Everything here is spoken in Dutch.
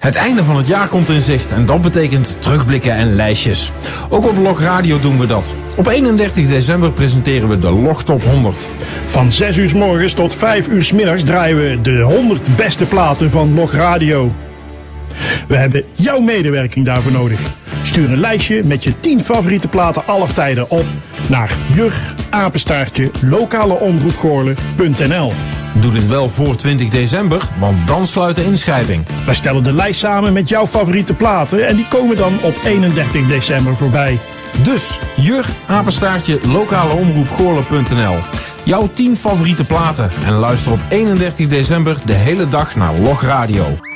Het einde van het jaar komt in zicht en dat betekent terugblikken en lijstjes. Ook op Log Radio doen we dat. Op 31 december presenteren we de Log Top 100. Van 6 uur s morgens tot 5 uur s middags draaien we de 100 beste platen van Log Radio. We hebben jouw medewerking daarvoor nodig. Stuur een lijstje met je 10 favoriete platen aller tijden op naar jugapenstaartje lokaleomroepgoorlen.nl Doe dit wel voor 20 december, want dan sluit de inschrijving. Wij stellen de lijst samen met jouw favoriete platen en die komen dan op 31 december voorbij. Dus jur, apenstaartje, lokaleomroepgoorlen.nl Jouw 10 favoriete platen en luister op 31 december de hele dag naar Log Radio.